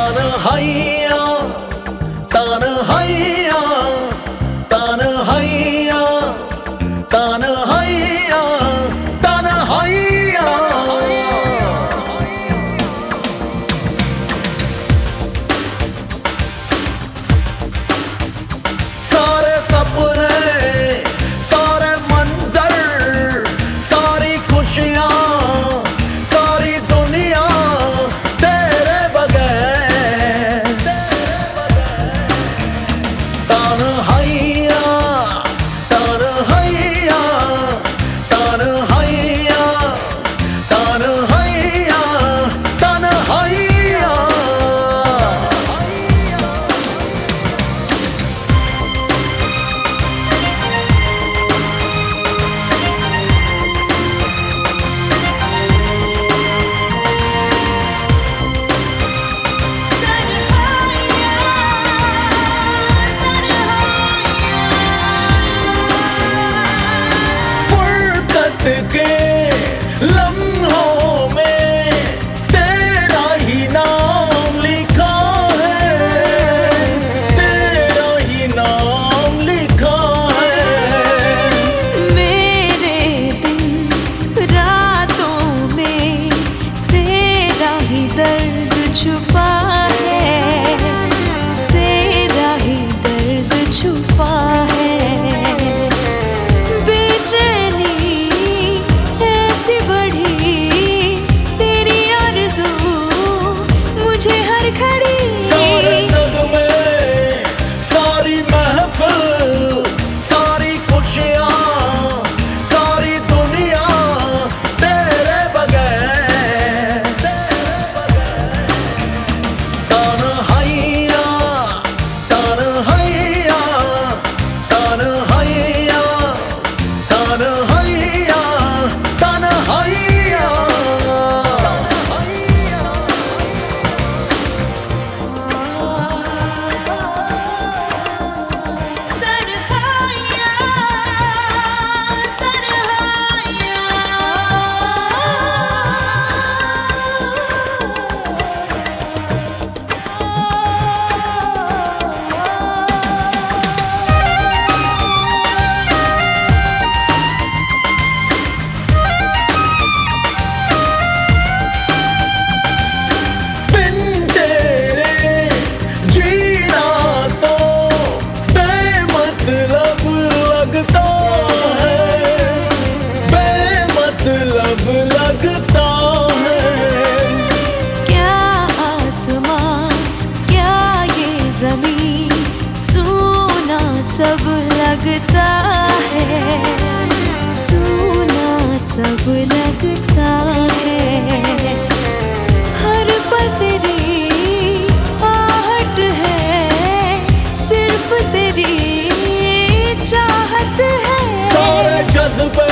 Bana hayır. picking सोना सब लगता है। सोना सब लगता है। हर पतरी आहट है। सिर्फ़ तेरी चाहत है। सारे जज्बे